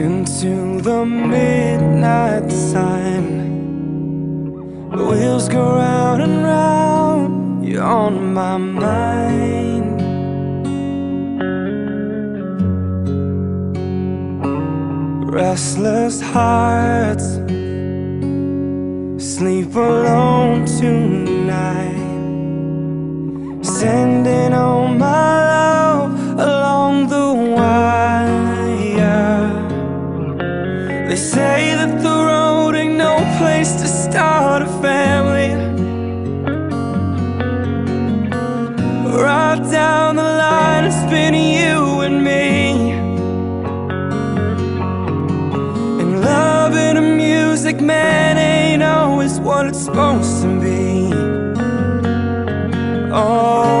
into the midnight sun. The wheels go round and round, you're on my mind. Restless hearts sleep alone tonight, sending all They say that the road ain't no place to start a family. Right down the line, it's been you and me. And loving a music man ain't always what it's supposed to be. Oh,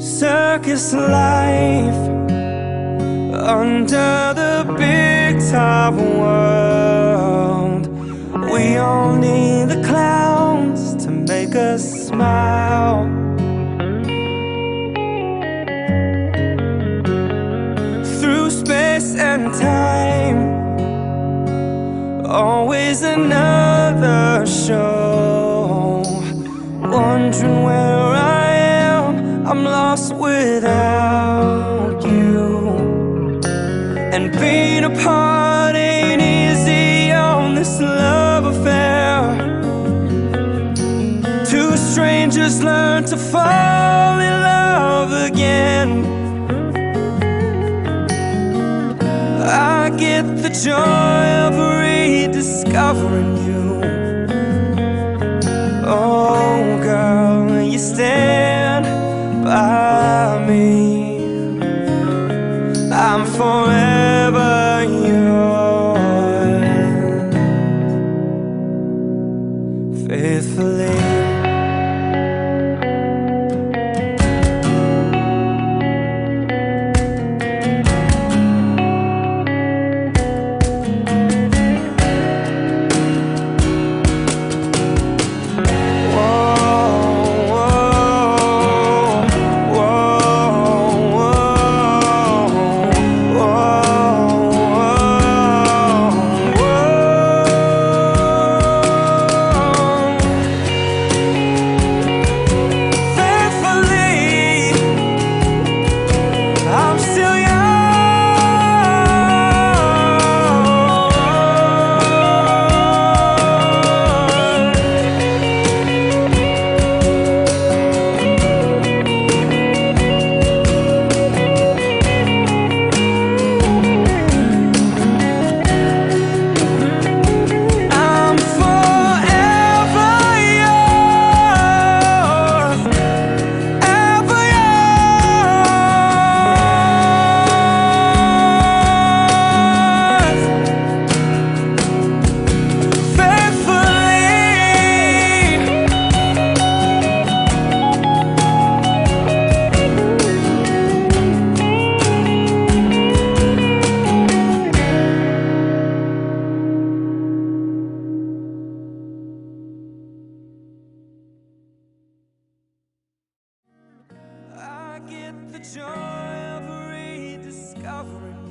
Circus life under the big top world. We all need the clowns to make us smile. Through space and time, always another show. Wondering where And being apart ain't easy on this love affair. Two strangers learn to fall in love again. I get the joy of rediscovering you. Oh, girl, you stand I'm forever the joy of rediscovering